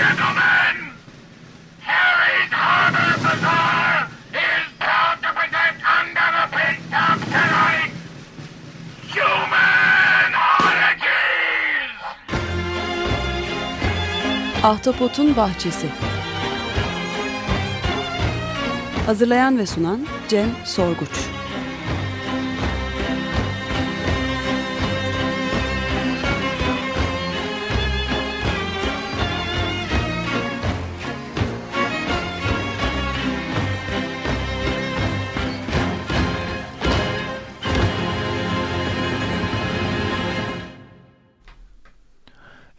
gentlemen, Harry's Harbor Bazaar is proud to present under the pit top tonight. Human Oddities! Ahtapotun Bahçesi. Hazırlayan ve sunan Cem Sorguç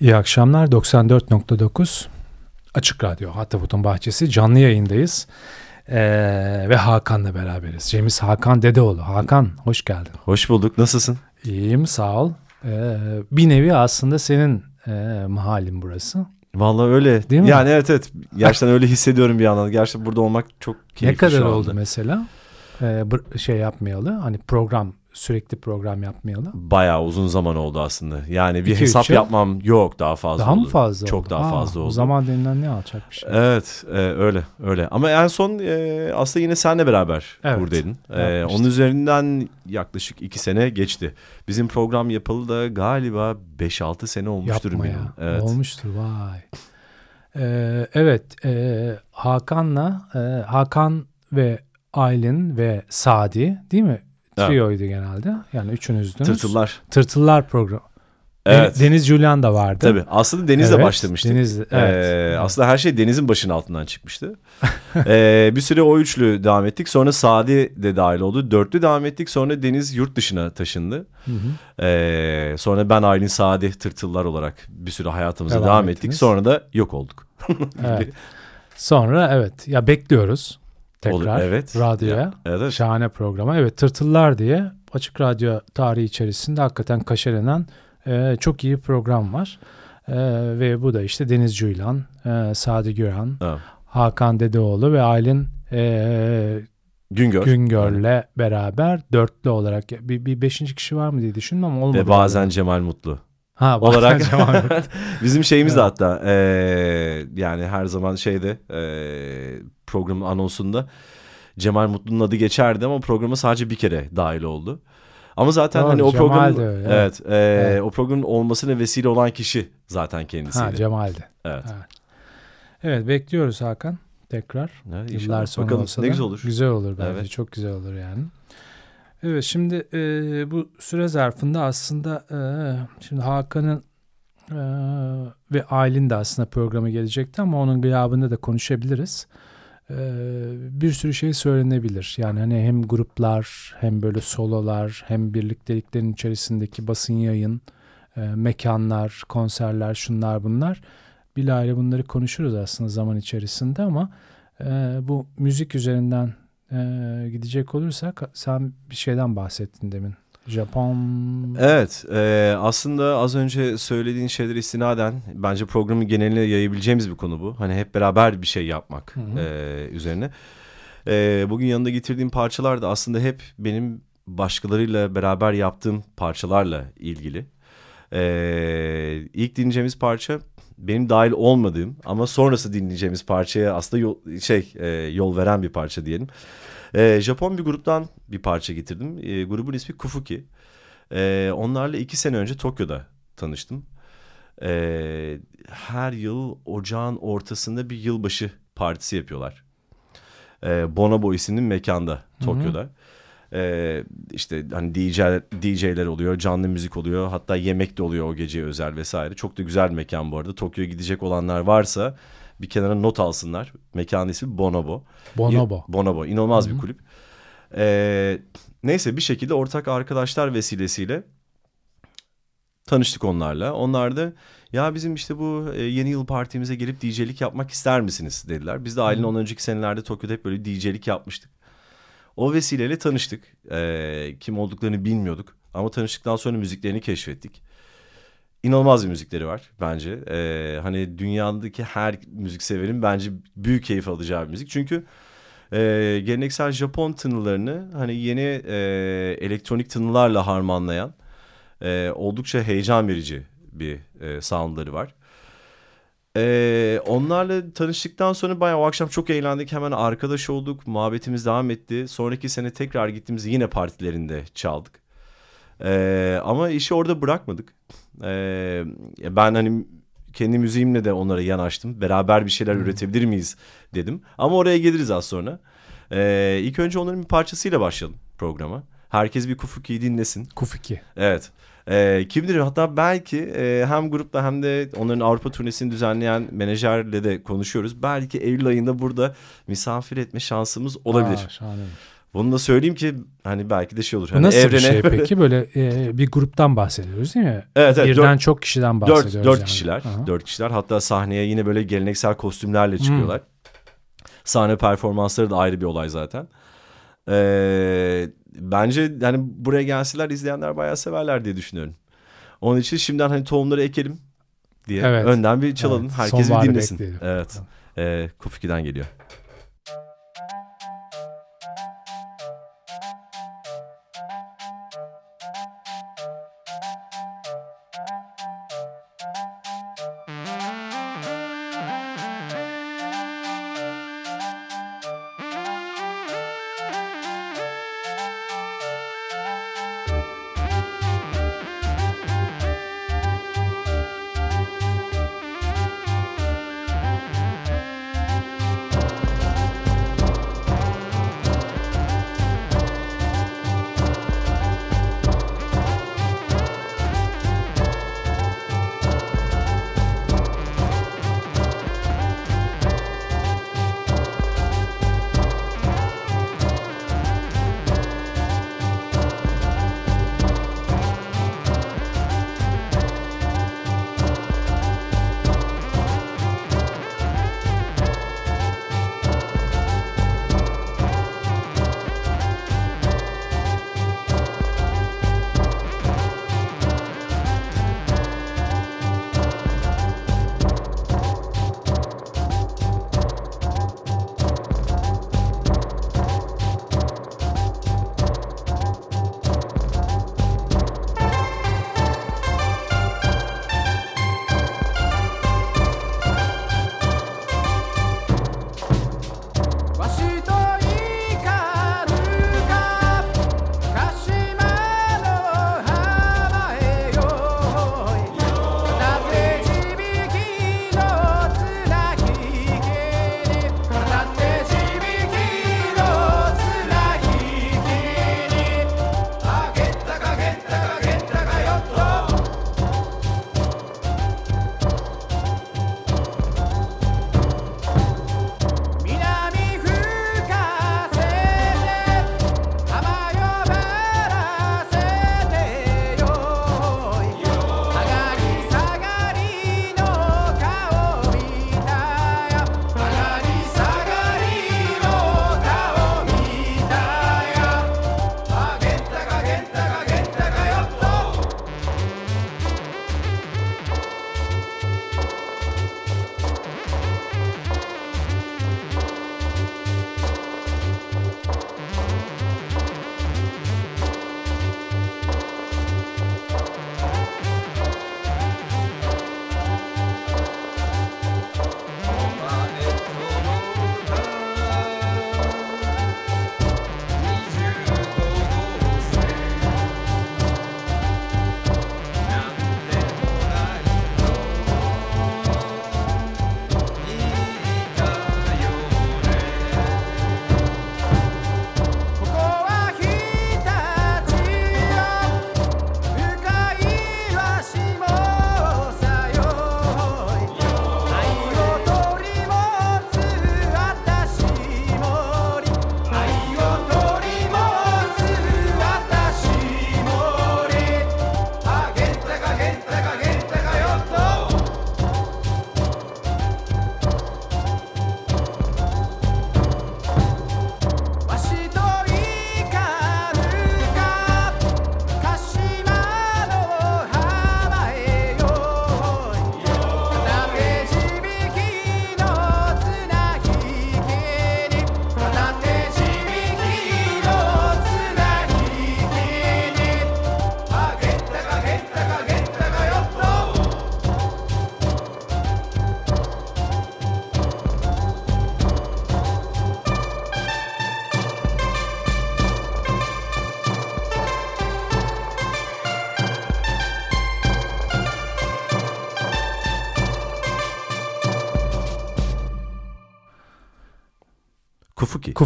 İyi akşamlar 94.9 Açık Radyo Hattaput'un Bahçesi canlı yayındayız ee, ve Hakan'la beraberiz. Cemiz Hakan Dedeoğlu. Hakan hoş geldin. Hoş bulduk. Nasılsın? İyiyim sağ ol. Ee, bir nevi aslında senin e, mahallin burası. Vallahi öyle. Değil mi? Yani evet evet. Gerçekten öyle hissediyorum bir yandan. Gerçekten burada olmak çok keyifli ne kadar oldu mesela? Ee, şey yapmayalı hani program sürekli program yapmayalı. Bayağı uzun zaman oldu aslında. Yani bir İki, hesap üç yıl. yapmam yok daha fazla daha oldu. mı fazla Çok oldu? daha Aa, fazla oldu. Zaman denilen ne alçak bir şey. Evet e, öyle öyle. Ama en son e, aslında yine senle beraber Evet, buradaydın. E, onun üzerinden yaklaşık iki sene geçti. Bizim program yapalı da galiba 5-6 sene olmuştur. Yapma ya. Evet. Olmuştur vay. Ee, evet e, Hakan'la e, Hakan ve Aylin ve Sadi değil mi? Trio'ydu genelde. Yani üçünüzdünüz. Tırtıllar. Tırtıllar programı. Evet. Deniz Julian da vardı. Tabii. Aslında Deniz'le Evet, başlamıştık. Deniz, evet. Ee, aslında her şey Deniz'in başının altından çıkmıştı. Ee, bir süre o üçlü devam ettik. Sonra Sadi de dahil oldu. Dörtlü devam ettik. Sonra Deniz yurt dışına taşındı. Hı hı. Ee, sonra ben Aylin Sadi Tırtıllar olarak bir süre hayatımıza Devam devam, ettiniz. ettik. Sonra da yok olduk. Evet. Sonra evet ya bekliyoruz tekrar Olur, evet. radyoya. Ya, evet. Şahane programa. Evet Tırtıllar diye Açık Radyo tarihi içerisinde hakikaten kaşelenen e, çok iyi program var. E, ve bu da işte Deniz Cuylan, e, Sadi Güran, Ha. Hakan Dedeoğlu ve Aylin e, Güngör. Güngör'le beraber dörtlü olarak bir, bir beşinci kişi var mı diye düşündüm ama olmadı. Ve bazen Cemal Mutlu. ha, olarak. Bizim şeyimiz de Evet. hatta ee, yani her zaman şeyde ee, programın anonsunda Cemal Mutlu'nun adı geçerdi ama programa sadece bir kere dahil oldu. Ama zaten Doğru, hani o öyle, evet, Evet. o programın olmasına vesile olan kişi zaten kendisiydi. ha, Cemal'di. evet. Evet. Evet bekliyoruz Hakan tekrar. Evet, Yıllar inşallah. sonra Bakalım olsa ne güzel olur. Güzel olur bence. Evet. Çok güzel olur yani. Evet şimdi e, bu süre zarfında aslında e, şimdi Hakan'ın e, ve Aylin de aslında programa gelecekti ama onun gıyabında da konuşabiliriz. E, bir sürü şey söylenebilir. Yani hani hem gruplar hem böyle sololar hem birlikteliklerin içerisindeki basın yayın, e, mekanlar, konserler şunlar bunlar. Bilahare bunları konuşuruz aslında zaman içerisinde ama e, bu müzik üzerinden e, gidecek olursak sen bir şeyden bahsettin demin. Japon Evet, e, aslında az önce söylediğin şeyler istinaden bence programın geneline yayabileceğimiz bir konu bu. Hani hep beraber bir şey yapmak Hı hı. e, üzerine. E, bugün yanında getirdiğim parçalar da aslında hep benim başkalarıyla beraber yaptığım parçalarla ilgili. E, ilk dinleyeceğimiz parça benim dahil olmadığım ama sonrası dinleyeceğimiz parçaya aslında yol, şey e, yol veren bir parça diyelim. E, Japon bir gruptan bir parça getirdim. E, grubun ismi Kufuki. E, onlarla iki sene önce Tokyo'da tanıştım. E, her yıl ocağın ortasında bir yılbaşı partisi yapıyorlar. E, Bonobo isimli mekanda Tokyo'da. E, işte hani DJ, DJ'ler oluyor, canlı müzik oluyor. Hatta yemek de oluyor o gece özel vesaire. Çok da güzel bir mekan bu arada. Tokyo'ya gidecek olanlar varsa bir kenara not alsınlar. Mekanın ismi Bonobo. Bonobo. Bonobo. İnanılmaz bir kulüp. Ee, neyse bir şekilde ortak arkadaşlar vesilesiyle tanıştık onlarla. Onlar da ya bizim işte bu e, yeni yıl partimize gelip DJ'lik yapmak ister misiniz dediler. Biz de ailenin ondan önceki senelerde Tokyo'da hep böyle DJ'lik yapmıştık. O vesileyle tanıştık. Ee, kim olduklarını bilmiyorduk. Ama tanıştıktan sonra müziklerini keşfettik. İnanılmaz bir müzikleri var bence. Ee, hani dünyadaki her müzik severin bence büyük keyif alacağı bir müzik. Çünkü e, geleneksel Japon tınılarını hani yeni e, elektronik tınılarla harmanlayan e, oldukça heyecan verici bir e, soundları var. Ee, onlarla tanıştıktan sonra bayağı o akşam çok eğlendik. Hemen arkadaş olduk. Muhabbetimiz devam etti. Sonraki sene tekrar gittiğimiz yine partilerinde çaldık. Ee, ama işi orada bırakmadık. Ee, ben hani kendi müziğimle de onlara yanaştım. Beraber bir şeyler üretebilir miyiz dedim. Ama oraya geliriz az sonra. Ee, ilk önce onların bir parçasıyla başlayalım programa. Herkes bir Kufuki'yi dinlesin. Kufiki. Evet. Ee, kim bilir hatta belki e, hem grupla hem de onların Avrupa turnesini düzenleyen menajerle de konuşuyoruz. Belki Eylül ayında burada misafir etme şansımız olabilir. Aa, şahane. Bunu da söyleyeyim ki hani belki de şey olur. Hani nasıl bir şey peki? Böyle e, bir gruptan bahsediyoruz değil mi? Evet, evet, Birden dört- çok kişiden bahsediyoruz. Dört, dört yani. kişiler. Aha. Dört kişiler. Hatta sahneye yine böyle geleneksel kostümlerle Hmm. çıkıyorlar. Sahne performansları da ayrı bir olay zaten. Ee, bence yani buraya gelseler izleyenler bayağı severler diye düşünüyorum. Onun için şimdiden hani tohumları ekelim diye Evet. önden bir çalalım. Evet, Herkes bir sonbaharı dinlesin. bekleyelim. Evet. Ee, Kufiki'den geliyor.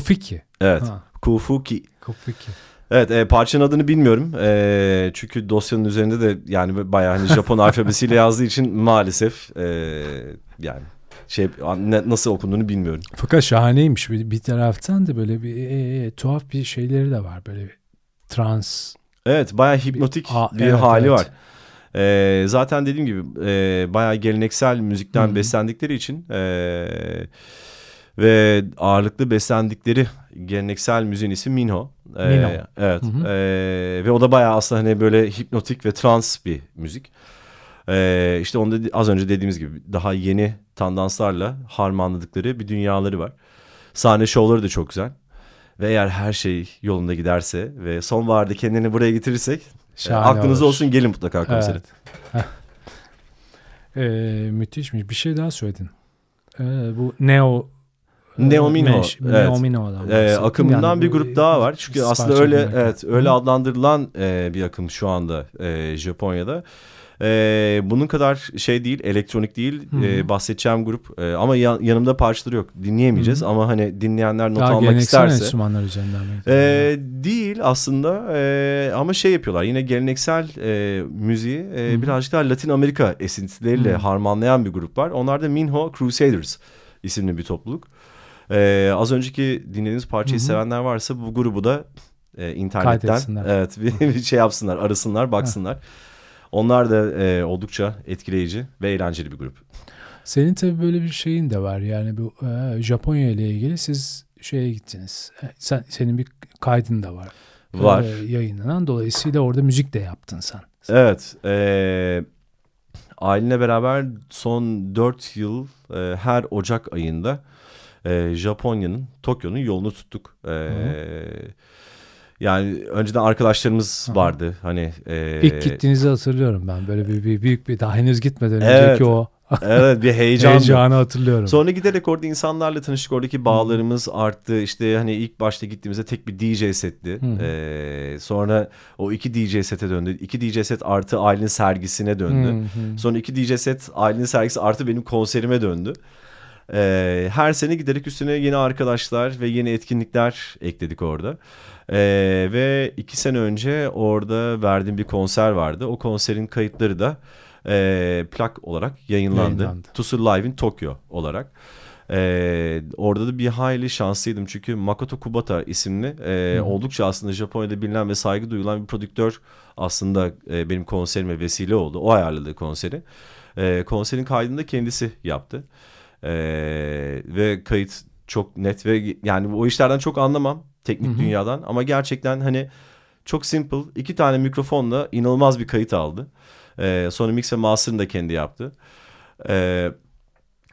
Kufiki. evet. Ha, Kufuki. Kufiki. Evet e, parçanın adını bilmiyorum. E, çünkü dosyanın üzerinde de yani bayağı hani Japon alfabesiyle yazdığı için maalesef e, yani şey ne- nasıl okunduğunu bilmiyorum. Fakat şahaneymiş bir, bir taraftan da böyle bir e, e, tuhaf bir şeyleri de var böyle bir trans. Evet bayağı hipnotik Aa, bir evet, hali evet. var. E, zaten dediğim gibi e, bayağı geleneksel müzikten Hı hı. beslendikleri için e, ve ağırlıklı beslendikleri geleneksel müziğin ismi Minho. E, Minho. Evet. Hı hı. E, ve o da bayağı aslında hani böyle hipnotik ve trans bir müzik. E, işte onda az önce dediğimiz gibi daha yeni tandanslarla harmanladıkları bir dünyaları var. Sahne şovları da çok güzel. Ve eğer her şey yolunda giderse ve sonbaharda kendini buraya getirirsek e, Şahane aklınızda olur. olsun gelin mutlaka konsere. Evet. Heh. E, müthişmiş. Bir şey daha söyledin. E, bu Neo Neo Minho, Mesh- evet. Neo Minho'dan Ee, bahsettin. akımından Yani bir grup daha var. Çünkü aslında öyle dinlerken. evet öyle Hı. adlandırılan e, bir akım şu anda e, Japonya'da. E, bunun kadar şey değil, elektronik değil. Hı. E, bahsedeceğim grup e, ama yan- yanımda parçaları yok. Dinleyemeyeceğiz Hı ama hani dinleyenler not Daha almak isterse. enstrümanlar üzerinden? E, değil aslında e, ama şey yapıyorlar yine geleneksel e, müziği e, hı. birazcık daha Latin Amerika esintileriyle Hı. harmanlayan bir grup var. Onlar da Minho Crusaders isimli bir topluluk. E, az önceki dinlediğiniz parçayı Hı hı. sevenler varsa bu grubu da e, internetten evet bir, bir şey yapsınlar, arasınlar, baksınlar. Onlar da e, oldukça etkileyici ve eğlenceli bir grup. Senin tabii böyle bir şeyin de var. Yani bu e, Japonya ile ilgili siz şeye gittiniz. E, sen senin bir kaydın da var. Var. E, yayınlanan. Dolayısıyla orada müzik de yaptın sen. Evet. E, ailemle beraber son 4 yıl e, her Ocak ayında e, Japonya'nın, Tokyo'nun yolunu tuttuk. E, yani önceden arkadaşlarımız Hı hı. vardı. Hani e, İlk gittiğinizi hatırlıyorum ben. Böyle bir, bir büyük bir daha henüz gitmeden Evet. önceki o Evet bir heyecan. heyecanı hatırlıyorum. Sonra giderek orada insanlarla tanıştık. Oradaki bağlarımız arttı. İşte hani ilk başta gittiğimizde tek bir DJ setti. Ee, sonra o iki DJ sete döndü. İki DJ set artı ailenin sergisine döndü. Hı. Sonra iki DJ set ailenin sergisi artı benim konserime döndü. Ee, her sene giderek üstüne yeni arkadaşlar ve yeni etkinlikler ekledik orada. Ee, ve iki sene önce orada verdiğim bir konser vardı. O konserin kayıtları da e, plak olarak yayınlandı. Yayınlandı. Tusu Live in Tokyo olarak. Ee, orada da bir hayli şanslıydım çünkü Makoto Kubata isimli e, oldukça aslında Japonya'da bilinen ve saygı duyulan bir prodüktör aslında e, benim konserime vesile oldu. O ayarladı konseri. E, konserin kaydını da kendisi yaptı. E, ve kayıt çok net ve yani o işlerden çok anlamam teknik Hı hı. dünyadan ama gerçekten hani çok simple iki tane mikrofonla inanılmaz bir kayıt aldı. E, sonra mix ve master'ını da kendi yaptı. E,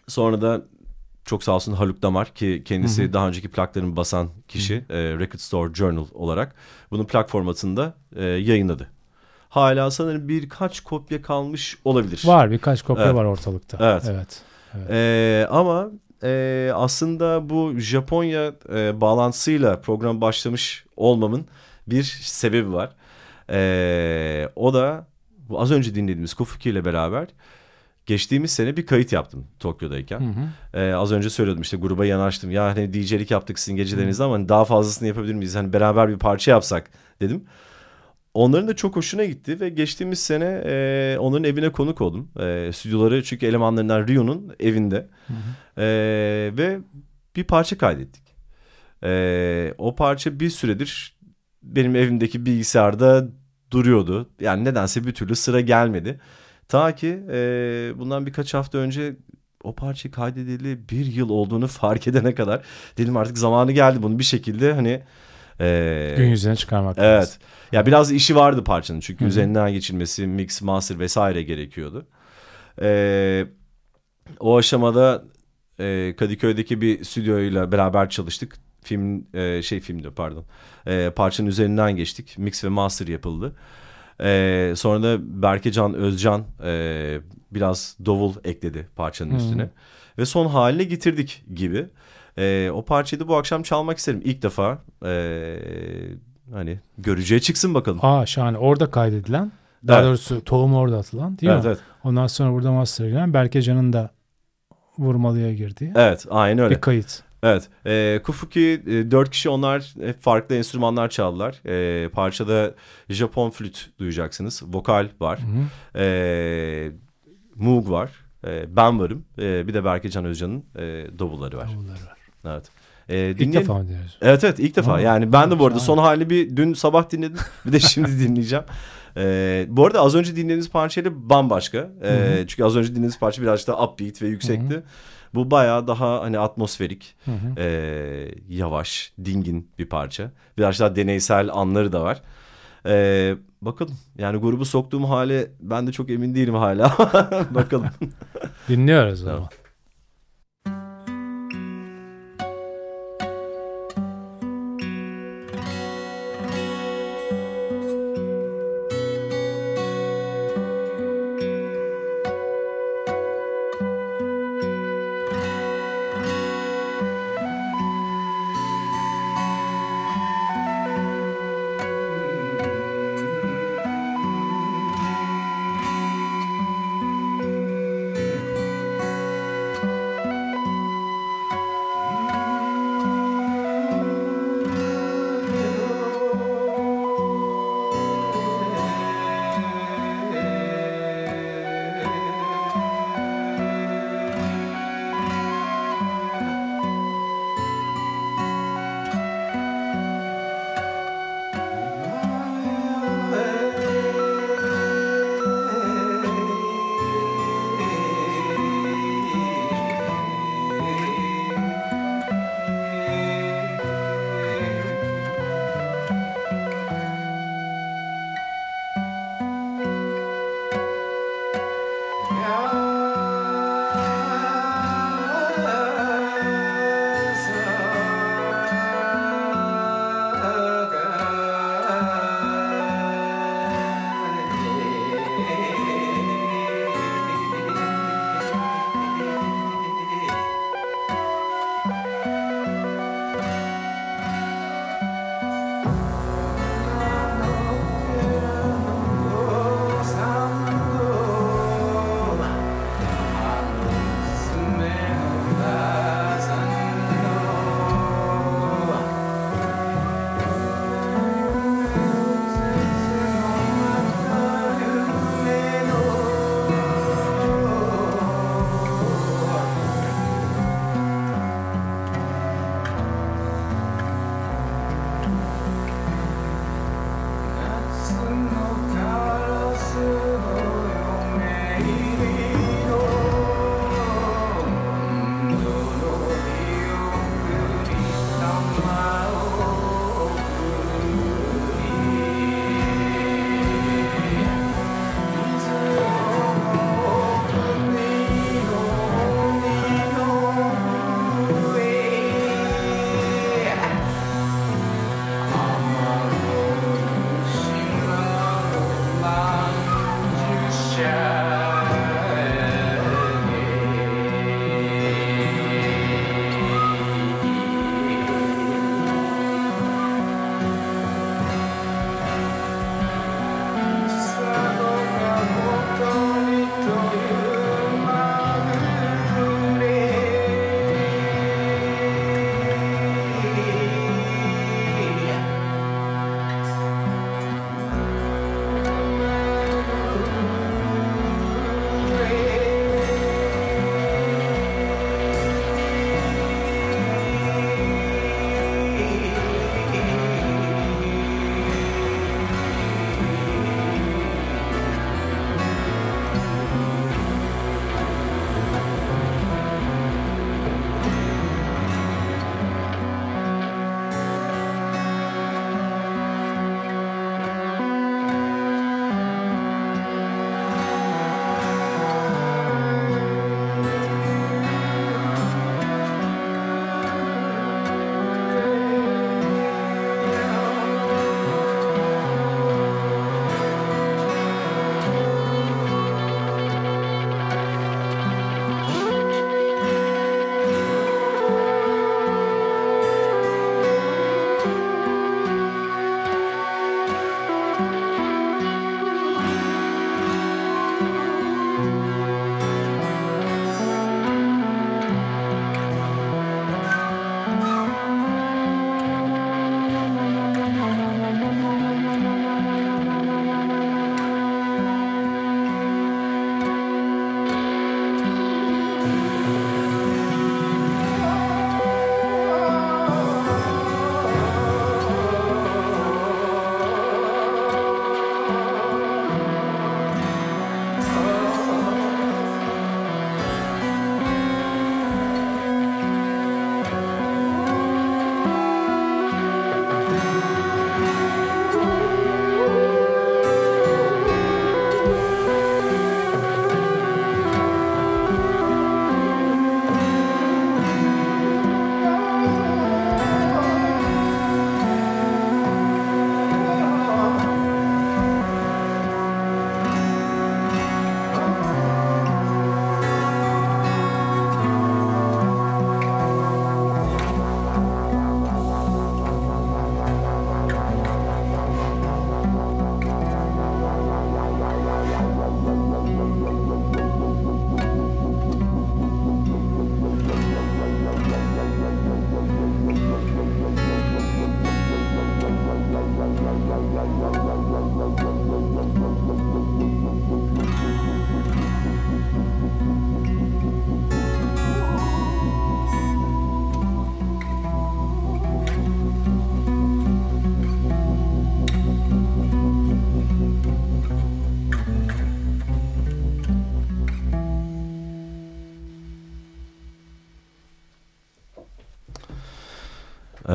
sonra da çok sağ olsun Haluk Damar ki kendisi Hı hı. daha önceki plaklarını basan kişi e, Record Store Journal olarak bunu plak formatında e, yayınladı. Hala sanırım birkaç kopya kalmış olabilir. Var birkaç kopya Evet. var ortalıkta. Evet. evet. Evet. E, ama e, aslında bu Japonya e, bağlantısıyla program başlamış olmamın bir sebebi var. E, o da bu az önce dinlediğimiz Kufuki ile beraber geçtiğimiz sene bir kayıt yaptım Tokyo'dayken. Hı hı. Ee, az önce söylüyordum işte gruba yanaştım. Ya hani DJ'lik yaptık sizin gecelerinizde ama hani daha fazlasını yapabilir miyiz? Hani beraber bir parça yapsak dedim. Onların da çok hoşuna gitti ve geçtiğimiz sene e, onların evine konuk oldum. E, stüdyoları çünkü elemanlarından Rio'nun evinde. Hı hı. E, ve bir parça kaydettik. E, o parça bir süredir benim evimdeki bilgisayarda duruyordu. Yani nedense bir türlü sıra gelmedi. Ta ki e, bundan birkaç hafta önce o parça kaydedildi bir yıl olduğunu fark edene kadar dedim artık zamanı geldi bunu bir şekilde hani e, Gün yüzüne çıkarmak Evet. lazım. Ya biraz işi vardı parçanın çünkü Hı hı. üzerinden geçilmesi, mix, master vesaire gerekiyordu. Ee, o aşamada e, Kadıköy'deki bir stüdyoyla beraber çalıştık. Film e, şey film diyor pardon. E, parçanın üzerinden geçtik. Mix ve master yapıldı. E, sonra da Berkecan Özcan e, biraz davul ekledi parçanın Hı. üstüne. Ve son haline getirdik gibi. E, o parçayı da bu akşam çalmak isterim. İlk defa e, hani görücüye çıksın bakalım. Aa şahane. Orada kaydedilen. Daha Evet. doğrusu tohum orada atılan değil evet, mi? evet. Ondan sonra burada master giren Berkecan'ın da vurmalıya girdiği Evet aynen öyle. bir kayıt. Evet. E, Kufuki e, dört kişi onlar hep farklı enstrümanlar çaldılar. E, parçada Japon flüt duyacaksınız. Vokal var. E, Moog var. E, ben varım. E, bir de Berke Can Özcan'ın e, davulları var. Davulları var. Evet. E, İlk dinleyin- defa mı dinliyoruz? Evet evet ilk defa. Aa, yani ben de bu arada son halini bir dün sabah dinledim. Bir de şimdi dinleyeceğim. Ee, bu arada az önce dinlediğiniz parçayla bambaşka. Ee, çünkü az önce dinlediğiniz parça biraz daha upbeat ve yüksekti. Bu bayağı daha hani atmosferik, Hı hı. ee, yavaş, dingin bir parça. Biraz daha deneysel anları da var. Ee, bakalım. Yani grubu soktuğum hale ben de çok emin değilim hala. bakalım. Dinliyoruz o Tamam. Yeah.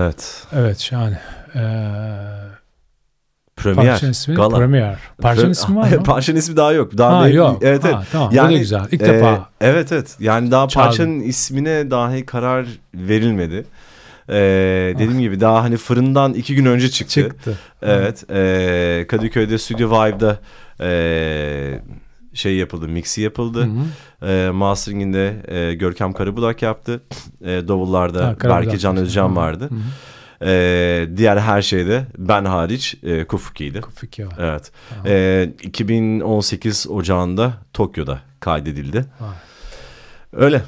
Evet. Evet şahane. Ee, Premier. parçanın ismi Gala. Premier. Parçanın ismi var mı? Parçanın ismi daha yok. Daha Ha, ne- yok. Evet Ha, evet. tamam, bu da güzel. İlk defa. Evet evet. Yani daha Çaldım. parçanın ismine dahi karar verilmedi. Ee, dediğim Ah. gibi daha hani fırından iki gün önce çıktı. Çıktı. Evet. E, Kadıköy'de Studio Vibe'da e, şey yapıldı, mixi yapıldı. Hı hı. E, mastering'inde e, Görkem Karabudak yaptı. E, davullarda Ha, Berke Can. Özcan vardı. Hı hı. E, diğer her şeyde ben hariç e, Kufuki'ydi. Fikir var. Evet. Tamam. E, 2018 Ocağı'nda Tokyo'da kaydedildi. Vay. Öyle.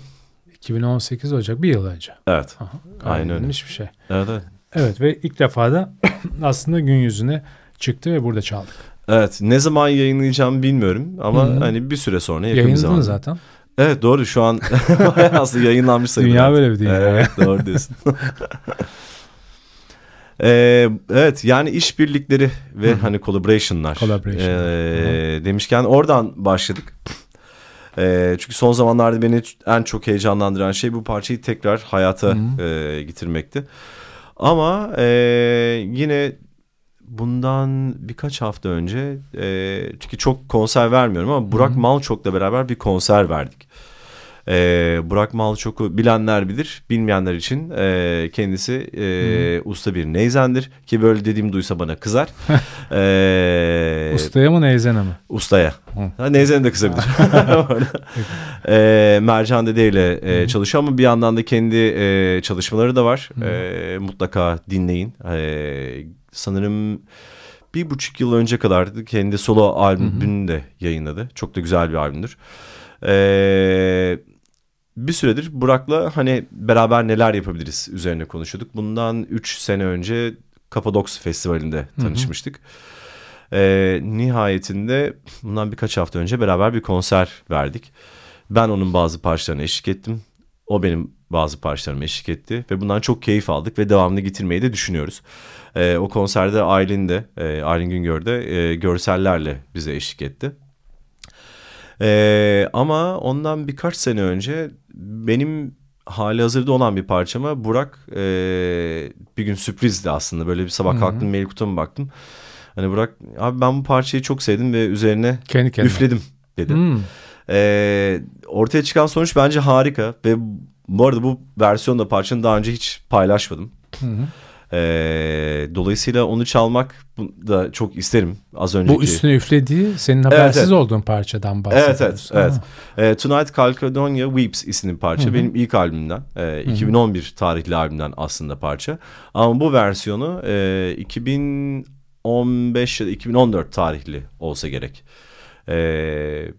2018 Ocak bir yıl önce. Evet. Aha, Aynen öyle. bir şey. Evet, evet. Evet ve ilk defa da aslında gün yüzüne çıktı ve burada çaldık. Evet. Ne zaman yayınlayacağım bilmiyorum ama Hı hı. hani bir süre sonra yakın bir Yayınladın zamanda. zaten. Evet doğru şu an aslında yayınlanmış sayılır. Dünya böyle bir dünya. Evet doğru diyorsun. Ee, evet yani işbirlikleri ve Hı hı. hani collaboration'lar. Collaboration'lar, Ee, demişken oradan başladık. Ee, çünkü son zamanlarda beni en çok heyecanlandıran şey bu parçayı tekrar hayata Hı. e, getirmekti. Ama e, yine bundan birkaç hafta önce e, çünkü çok konser vermiyorum ama Burak Hı. Malçok'la beraber bir konser verdik. E, Burak Malçok'u bilenler bilir, bilmeyenler için e, kendisi e, usta bir neyzendir ki böyle dediğim duysa bana kızar. e, Ustaya mı neyzene mi? Ustaya. Hı. Ha, Neyzen de kısabilir. e, Mercan Dede ile e, çalışıyor ama bir yandan da kendi e, çalışmaları da var. E, mutlaka dinleyin. E, sanırım bir buçuk yıl önce kadar kendi solo albümünü de yayınladı. Çok da güzel bir albümdür. E, bir süredir Burak'la hani beraber neler yapabiliriz üzerine konuşuyorduk. Bundan 3 sene önce Kapadoks Festivali'nde tanışmıştık. Ee, nihayetinde bundan birkaç hafta önce beraber bir konser verdik. Ben onun bazı parçalarına eşlik ettim. O benim bazı parçalarıma eşlik etti. Ve bundan çok keyif aldık ve devamlı getirmeyi de düşünüyoruz. Ee, o konserde Aylin de, e, Aylin Güngör de e, görsellerle bize eşlik etti. Ee, ama ondan birkaç sene önce benim hali hazırda olan bir parçama Burak e, bir gün sürprizdi aslında. Böyle bir sabah Hı hı. kalktım mail kutuma baktım. Hani Burak abi ben bu parçayı çok sevdim ve üzerine Kendi kendine. üfledim dedi. Hmm. Ee, ortaya çıkan sonuç bence harika ve bu arada bu versiyonda parçanın daha önce hiç paylaşmadım. Hı hı. Ee, dolayısıyla onu çalmak da çok isterim. Az önceki. Bu üstüne üflediği senin habersiz evet. olduğun parçadan Evet bahsediyoruz. evet evet. Ha. Ee, Tonight Caledonia Weeps isimli parça. Hı hı. Benim ilk albümümden. e, 2011 tarihli albümden aslında parça. Ama bu versiyonu e, 2015 ya da 2014 tarihli olsa gerek. E,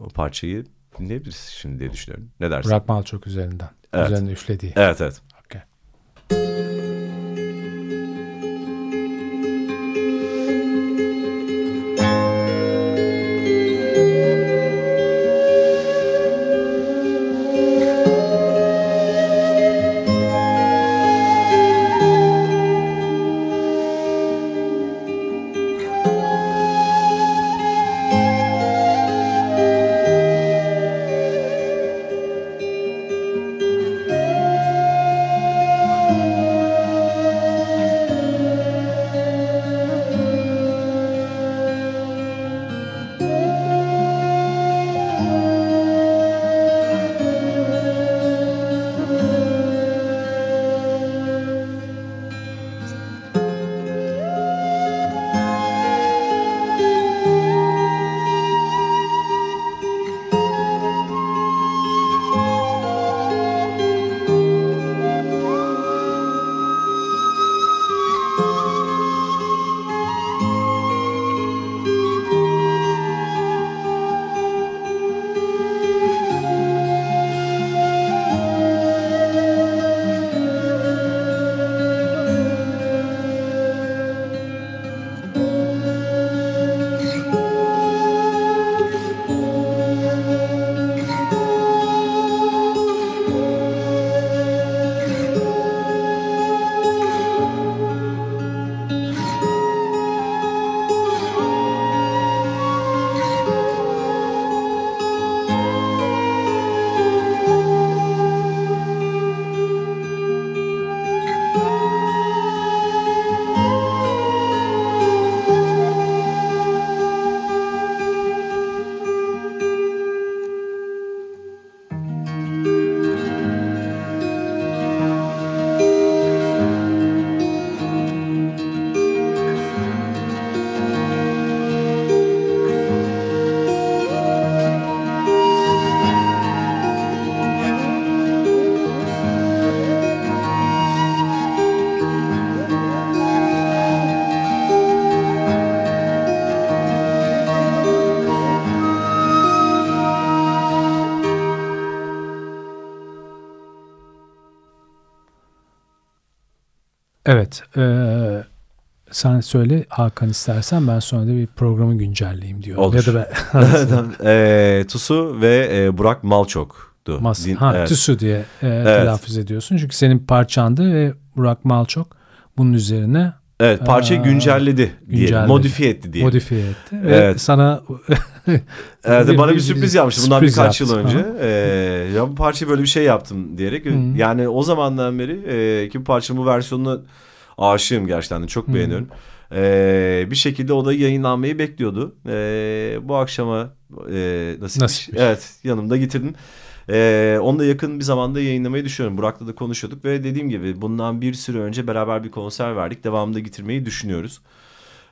o parçayı dinleyebiliriz şimdi diye düşünüyorum. Ne dersin? Burak Malçok üzerinden. Evet. Üzerine üflediği. Evet evet. Evet. E, sen söyle Hakan istersen ben sonra da bir programı güncelleyeyim diyorum. Olur. Ya da ben e, Tusu ve e, Burak Malçok'tu. Mas Din- ha, evet. Tüsü diye e, telaffuz ediyorsun. Çünkü senin parçandı ve Burak Malçok bunun üzerine Evet parçayı Aa, güncelledi güncelledi. Modifiye etti diyelim. modifiye etti. Ve Evet. sana Evet, Bir- bana bir, sürpriz yapmıştı bundan sürpriz birkaç yaptı. yıl önce. Aha. Ee, ya bu parçayı böyle bir şey yaptım diyerek. Hı. Yani o zamandan beri e, ki bu parçanın bu versiyonuna aşığım gerçekten de çok Hı. beğeniyorum. Ee, bir şekilde o da yayınlanmayı bekliyordu. Ee, bu akşama e, nasipmiş. Nasipmiş. Evet yanımda getirdim. Ee, onu da yakın bir zamanda yayınlamayı düşünüyorum. Burak'la da konuşuyorduk ve dediğim gibi bundan bir süre önce beraber bir konser verdik. Devamında getirmeyi düşünüyoruz.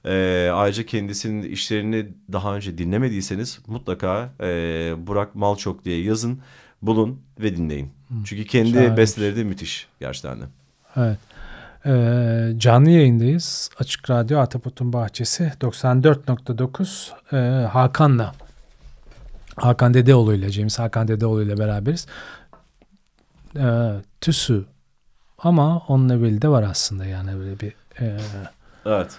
Ee, ayrıca kendisinin işlerini daha önce dinlemediyseniz mutlaka e, Burak Malçok diye yazın, bulun ve dinleyin. Çünkü kendi şahanemiş. besteleri de müthiş gerçekten de. Evet. Ee, canlı yayındayız. Açık Radyo Atapot'un Bahçesi 94.9 ee, Hakan'la Hakan Dedeoğlu ile James Hakan Dedeoğlu ile beraberiz. Ee, tüsü ama onun evveli de var aslında yani böyle bir ee, Evet.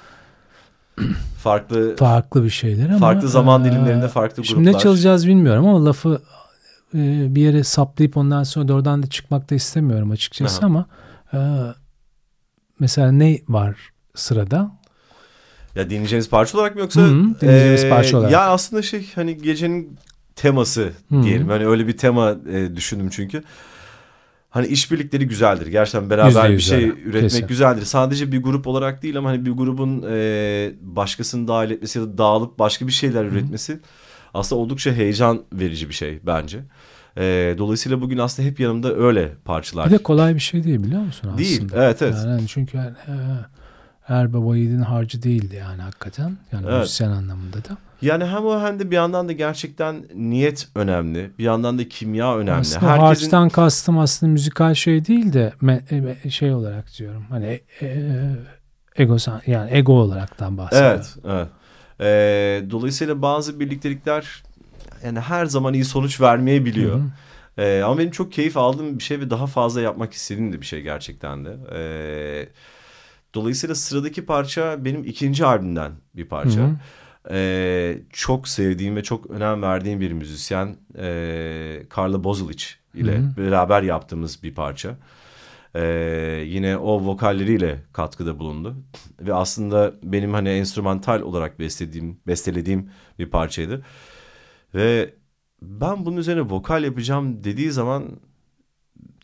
farklı farklı bir şeyler ama farklı zaman ee, dilimlerinde farklı gruplar. Şimdi ne çalacağız bilmiyorum ama lafı e, bir yere saplayıp ondan sonra da oradan da çıkmak da istemiyorum açıkçası Aha. ama e, mesela ne var sırada? Ya dinleyeceğiniz parça olarak mı yoksa? Hı hı, dinleyeceğimiz parça olarak. Ya aslında şey hani gecenin teması diyelim. Hani öyle bir tema e, düşündüm çünkü. Hani işbirlikleri güzeldir. Gerçekten beraber bir şey öyle. üretmek Kesin. güzeldir. Sadece bir grup olarak değil ama hani bir grubun e, başkasını dahil etmesi ya da dağılıp başka bir şeyler üretmesi aslında oldukça heyecan verici bir şey bence. E, dolayısıyla bugün aslında hep yanımda öyle parçalar. Bir de kolay bir şey değil biliyor musun aslında? Değil, evet, evet. Yani çünkü yani, e, her baba yiğidin harcı değildi yani hakikaten. Yani Evet. müzisyen anlamında da. Yani hem o hem de bir yandan da gerçekten niyet önemli. Bir yandan da kimya önemli. Aslında harçtan kastım aslında müzikal şey değil de e, şey olarak diyorum. Hani e, e, ego yani ego olaraktan bahsediyorum. Evet, evet. Ee, dolayısıyla bazı birliktelikler yani her zaman iyi sonuç vermeyebiliyor. Hı hı. Ee, ama benim çok keyif aldığım bir şey ve daha fazla yapmak istediğim de bir şey gerçekten de. Ee, dolayısıyla sıradaki parça benim ikinci albümden bir parça. Hı hı. Ee, çok sevdiğim ve çok önem verdiğim bir müzisyen ee, Carla Bozilic ile Hı hı. beraber yaptığımız bir parça. Ee, yine o vokalleriyle katkıda bulundu ve aslında benim hani enstrümantal olarak beslediğim, bestelediğim bir parçaydı. Ve ben bunun üzerine vokal yapacağım dediği zaman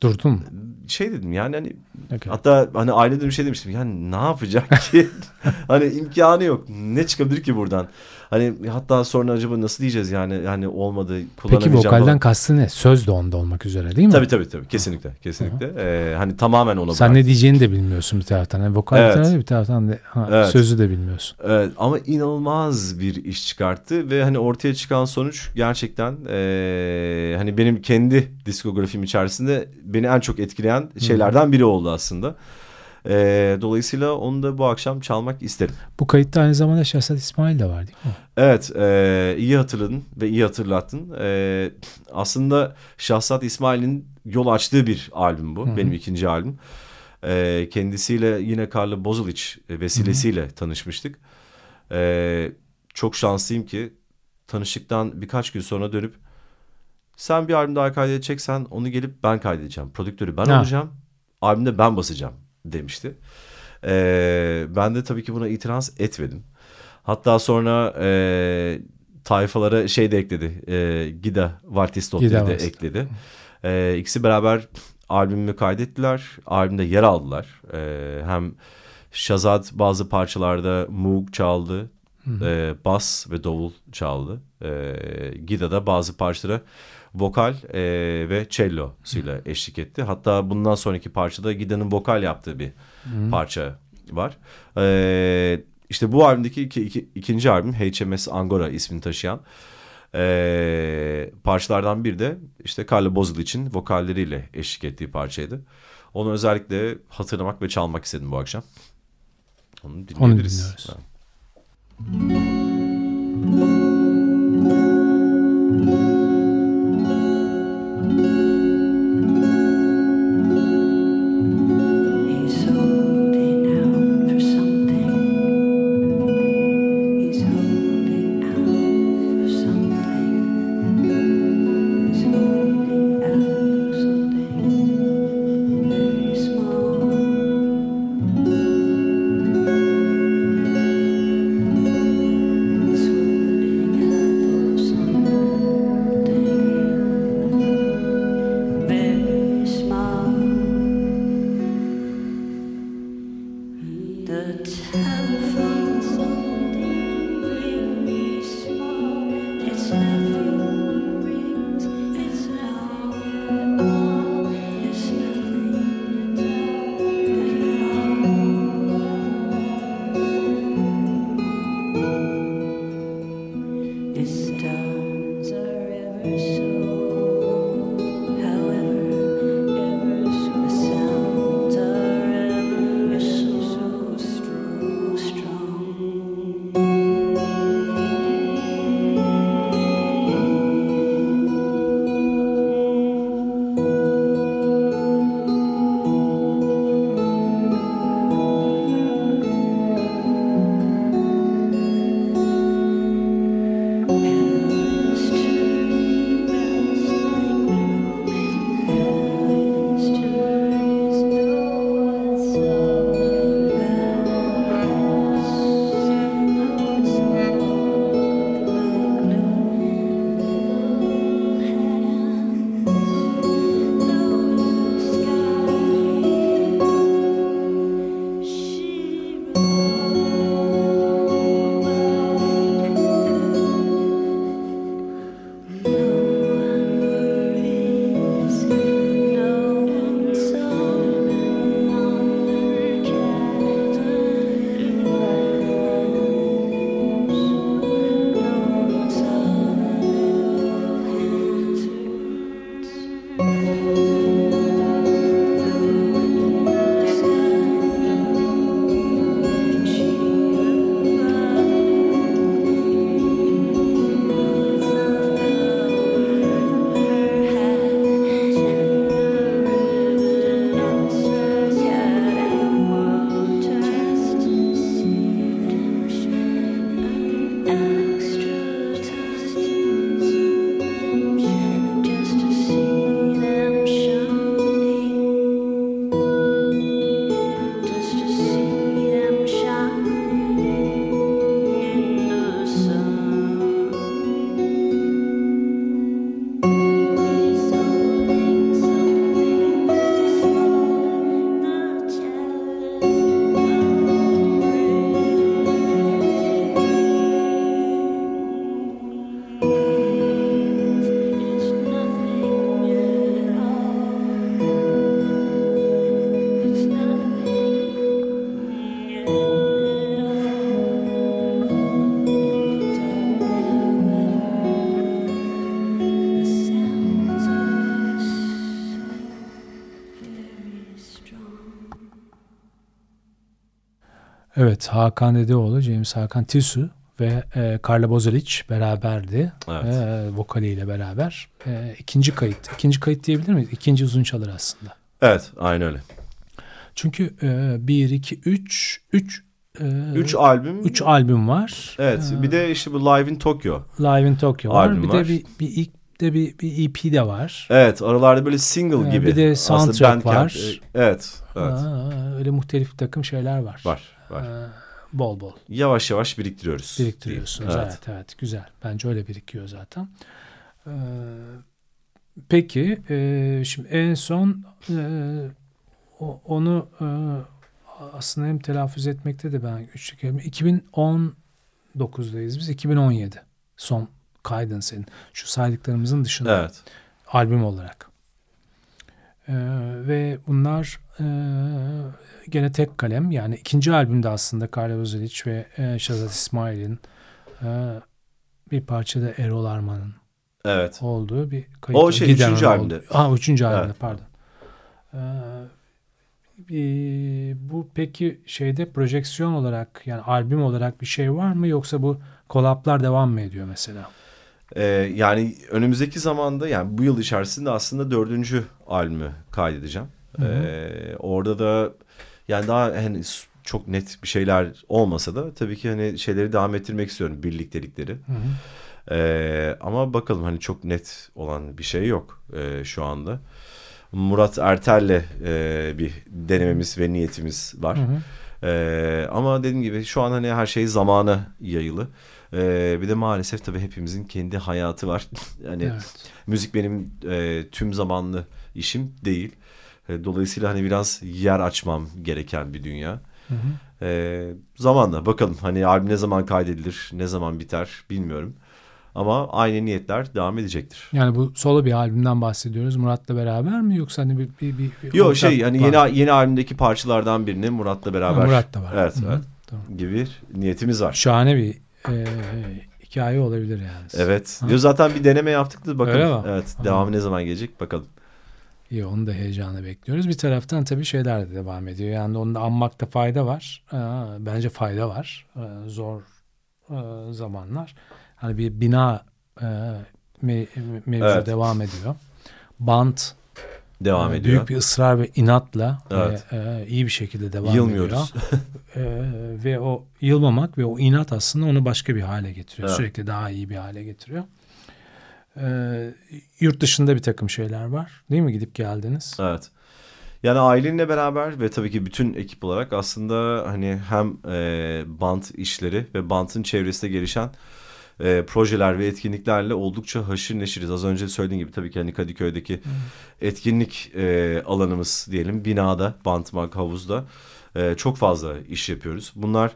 Durdun mu? şey dedim yani hani Okay. hatta hani ailede bir şey demiştim yani ne yapacak ki hani imkanı yok ne çıkabilir ki buradan hani hatta sonra acaba nasıl diyeceğiz yani yani olmadı Peki kullanamayacağım vokalden falan. kastı ne? Söz de onda olmak üzere değil mi? Tabii tabii tabii kesinlikle kesinlikle Ee, hani tamamen ona Sen bırak. ne diyeceğini de bilmiyorsun bir taraftan. Yani vokal Evet. bir taraftan bir taraftan da ha, Evet. sözü de bilmiyorsun. Evet, ama inanılmaz bir iş çıkarttı ve hani ortaya çıkan sonuç gerçekten eee, hani benim kendi diskografim içerisinde beni en çok etkileyen şeylerden biri oldu aslında. Eee, dolayısıyla onu da bu akşam çalmak isterim. Bu kayıtta aynı zamanda Şahsat İsmail de var değil mi? Evet, eee, iyi hatırladın ve iyi hatırlattın. Eee, aslında Şahsat İsmail'in yol açtığı bir albüm bu. Hı hı. Benim ikinci albüm. Eee, kendisiyle yine Karla Bozilic vesilesiyle tanışmıştık. Eee, çok şanslıyım ki tanıştıktan birkaç gün sonra dönüp sen bir albüm daha kaydedeceksen onu gelip ben kaydedeceğim. Prodüktörü ben Ha. olacağım. Albümde ben basacağım demişti. Eee, ben de tabii ki buna itiraz etmedim. Hatta sonra eee, tayfalara şey de ekledi. Eee Gida Vartistot'u da ekledi. Eee ikisi beraber albümümü kaydettiler. Albümde yer aldılar. Eee, hem Şazad bazı parçalarda Moog çaldı. Eee, bas ve davul çaldı. Eee Gida da bazı parçalara vokal eee, ve cello suyla eşlik etti. Hatta bundan sonraki parçada Gida'nın vokal yaptığı bir parça var. Ee, işte bu albümdeki iki, iki- ikinci albüm HMS Angora ismini taşıyan ee, parçalardan biri de işte Carla Bozil için vokalleriyle eşlik ettiği parçaydı. Onu özellikle hatırlamak ve çalmak istedim bu akşam. Onu dinleyebiliriz. dinliyoruz. Ha. Evet Hakan Dedeoğlu, James Hakan Tisu ve e, Carla Bozelic beraberdi. Evet. E, vokaliyle beraber. E, ikinci kayıt. İkinci kayıt diyebilir miyiz? İkinci uzun çalır aslında. Evet aynen öyle. Çünkü e, 1, 2, 3, 3 Üç albüm. 3 albüm var. Evet E, bir de işte bu Live in Tokyo. Live in Tokyo var. albüm bir var. de bir, bir ilk de bir, bir EP de var. Evet aralarda böyle single Ee, gibi. bir de soundtrack var. e, Evet. evet. Aa, öyle muhtelif takım şeyler var. Var. Var. Ee, bol bol Yavaş yavaş biriktiriyoruz. biriktiriyorsunuz. Evet. Evet. evet güzel. Bence öyle birikiyor zaten. Ee, peki e, şimdi en son e, onu e, aslında hem telaffuz etmekte de ben güçlük 2019'dayız biz 2017 son kaydın senin şu saydıklarımızın dışında Evet. albüm olarak. Ee, ve bunlar e, gene tek kalem yani ikinci albümde aslında Karla Özelic ve e, Şazat İsmail'in e, bir parça da Erol Arman'ın Evet. olduğu bir kayıt. O şey, üçüncü albümde. Ha üçüncü albümde Evet. pardon. Ee, bir- bu peki şeyde projeksiyon olarak yani albüm olarak bir şey var mı yoksa bu kolaplar devam mı ediyor mesela? Ee, yani önümüzdeki zamanda yani bu yıl içerisinde aslında dördüncü albümü kaydedeceğim. Hı hı. Ee, orada da yani daha hani çok net bir şeyler olmasa da tabii ki hani şeyleri devam ettirmek istiyorum birliktelikleri. Hı hı. Ee, ama bakalım hani çok net olan bir şey yok e, şu anda. Murat Ertel'le e, bir denememiz ve niyetimiz var. Hı hı. Ee, ama dediğim gibi şu an hani her şey zamana yayılı. Ee, bir de maalesef tabii hepimizin kendi hayatı var. yani Evet. müzik benim e, tüm zamanlı işim değil. E, dolayısıyla hani biraz yer açmam gereken bir dünya. Hı hı. E, zamanla bakalım hani albüm ne zaman kaydedilir, ne zaman biter bilmiyorum. Ama aynı niyetler devam edecektir. Yani bu solo bir albümden bahsediyoruz Murat'la beraber mi yoksa hani bir bir, bir, bir Yok şey hani var yeni yeni albümdeki parçalardan birini Murat'la beraber Ha, Murat da var. Evet, Hı hı. evet. Tamam. gibi niyetimiz var. Şahane bir e, hikaye olabilir yani. Evet. Ha. Zaten bir deneme yaptık da bakalım. Öyle mi? Evet. Ha. Devamı ne zaman gelecek bakalım. İyi onu da heyecanla bekliyoruz. Bir taraftan tabii şeyler de devam ediyor. Yani onu da anmakta fayda var. Aa, bence fayda var. Aa, zor aa, zamanlar. Hani bir bina e, me- mevzu Evet. devam ediyor. Bant Devam e, ediyor. büyük bir ısrar ve inatla Evet. e, e, iyi bir şekilde devam ediyor. Yılmıyoruz. Ee, ve o yılmamak ve o inat aslında onu başka bir hale getiriyor. Evet. Sürekli daha iyi bir hale getiriyor. Ee, yurt dışında bir takım şeyler var. Değil mi? Gidip geldiniz. Evet. Yani ailenle beraber ve tabii ki bütün ekip olarak aslında hani hem e, bant işleri ve bantın çevresinde gelişen e, projeler ve etkinliklerle oldukça haşır neşiriz. Az önce söylediğim gibi tabii ki hani Kadıköy'deki etkinlik e, alanımız diyelim binada, Bantmak havuzda e, çok fazla iş yapıyoruz. Bunlar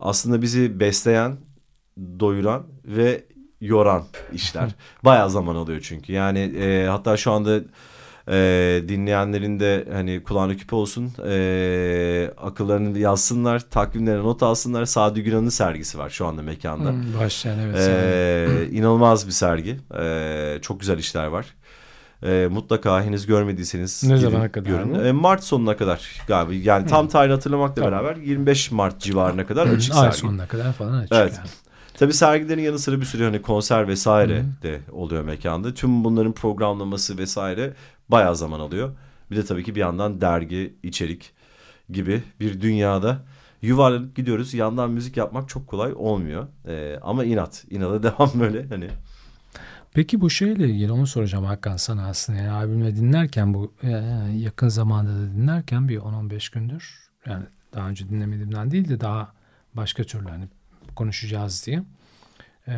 aslında bizi besleyen, doyuran ve yoran işler. Bayağı zaman alıyor çünkü. Yani e, hatta şu anda e, dinleyenlerin de hani kulağına küpe olsun. E, akıllarını yazsınlar, takvimlerine not alsınlar. Sadi Güran'ın sergisi var şu anda mekanda. Hmm, başlayan evet. Ee, inanılmaz bir sergi. Ee, çok güzel işler var. Ee, mutlaka henüz görmediyseniz Ne gidin, zamana kadar görün. Ee, Mart sonuna kadar galiba. Yani tam tarih hatırlamakla Tamam. beraber 25 Mart civarına kadar açık Ay sergi. sonuna kadar falan açık. Evet. yani. Tabii sergilerin yanı sıra bir sürü hani konser vesaire Hı. de oluyor mekanda. Tüm bunların programlaması vesaire bayağı zaman alıyor. Bir de tabii ki bir yandan dergi, içerik gibi bir dünyada yuvarlanıp gidiyoruz. Yandan müzik yapmak çok kolay olmuyor. Ee, ama inat. İnada devam böyle hani. Peki bu şeyle ilgili onu soracağım Hakan sana aslında. Yani albümle dinlerken bu e, yakın zamanda da dinlerken bir 10-15 gündür yani daha önce dinlemediğimden değil de daha başka türlü hani konuşacağız diye. E,